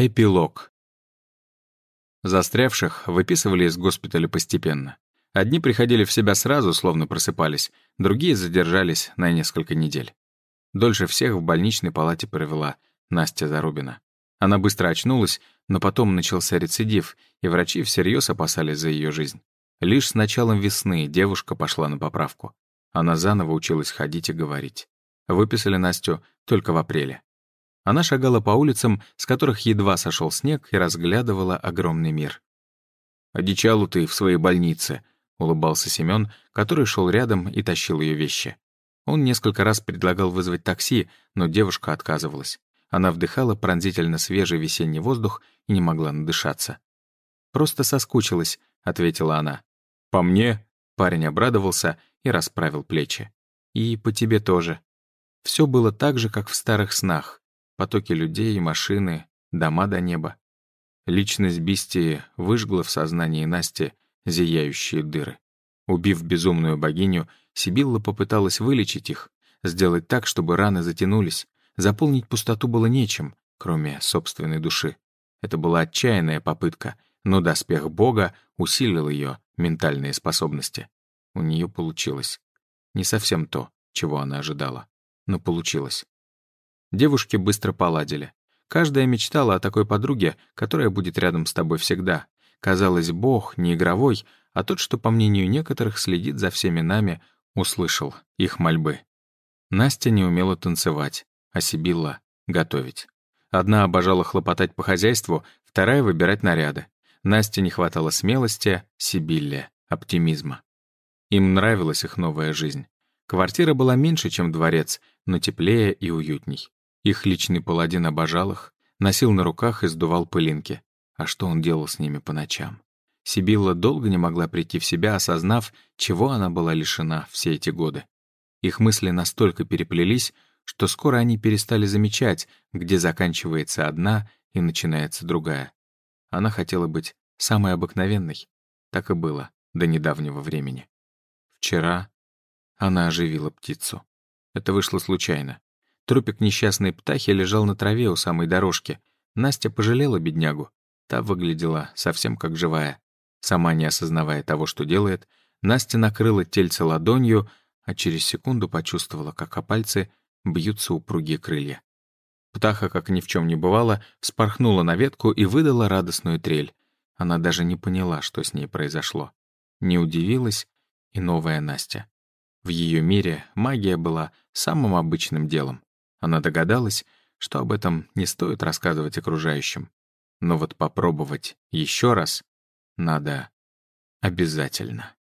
Эпилог. Застрявших выписывали из госпиталя постепенно. Одни приходили в себя сразу, словно просыпались, другие задержались на несколько недель. Дольше всех в больничной палате провела Настя Зарубина. Она быстро очнулась, но потом начался рецидив, и врачи всерьез опасались за ее жизнь. Лишь с началом весны девушка пошла на поправку. Она заново училась ходить и говорить. Выписали Настю только в апреле. Она шагала по улицам, с которых едва сошел снег, и разглядывала огромный мир. «Одичалу ты в своей больнице», — улыбался Семён, который шел рядом и тащил ее вещи. Он несколько раз предлагал вызвать такси, но девушка отказывалась. Она вдыхала пронзительно свежий весенний воздух и не могла надышаться. «Просто соскучилась», — ответила она. «По мне?» — парень обрадовался и расправил плечи. «И по тебе тоже». Все было так же, как в старых снах потоки людей и машины, дома до неба. Личность Бистии выжгла в сознании Насти зияющие дыры. Убив безумную богиню, Сибилла попыталась вылечить их, сделать так, чтобы раны затянулись. Заполнить пустоту было нечем, кроме собственной души. Это была отчаянная попытка, но доспех Бога усилил ее ментальные способности. У нее получилось. Не совсем то, чего она ожидала, но получилось. Девушки быстро поладили. Каждая мечтала о такой подруге, которая будет рядом с тобой всегда. Казалось, Бог не игровой, а тот, что, по мнению некоторых, следит за всеми нами, услышал их мольбы. Настя не умела танцевать, а Сибилла — готовить. Одна обожала хлопотать по хозяйству, вторая — выбирать наряды. Насте не хватало смелости, Сибилле — оптимизма. Им нравилась их новая жизнь. Квартира была меньше, чем дворец, но теплее и уютней. Их личный паладин обожал их, носил на руках и сдувал пылинки. А что он делал с ними по ночам? Сибилла долго не могла прийти в себя, осознав, чего она была лишена все эти годы. Их мысли настолько переплелись, что скоро они перестали замечать, где заканчивается одна и начинается другая. Она хотела быть самой обыкновенной. Так и было до недавнего времени. Вчера она оживила птицу. Это вышло случайно. Трупик несчастной птахи лежал на траве у самой дорожки. Настя пожалела беднягу. Та выглядела совсем как живая. Сама не осознавая того, что делает, Настя накрыла тельце ладонью, а через секунду почувствовала, как о пальцы бьются упругие крылья. Птаха, как ни в чем не бывало, вспорхнула на ветку и выдала радостную трель. Она даже не поняла, что с ней произошло. Не удивилась и новая Настя. В ее мире магия была самым обычным делом. Она догадалась, что об этом не стоит рассказывать окружающим. Но вот попробовать еще раз надо обязательно.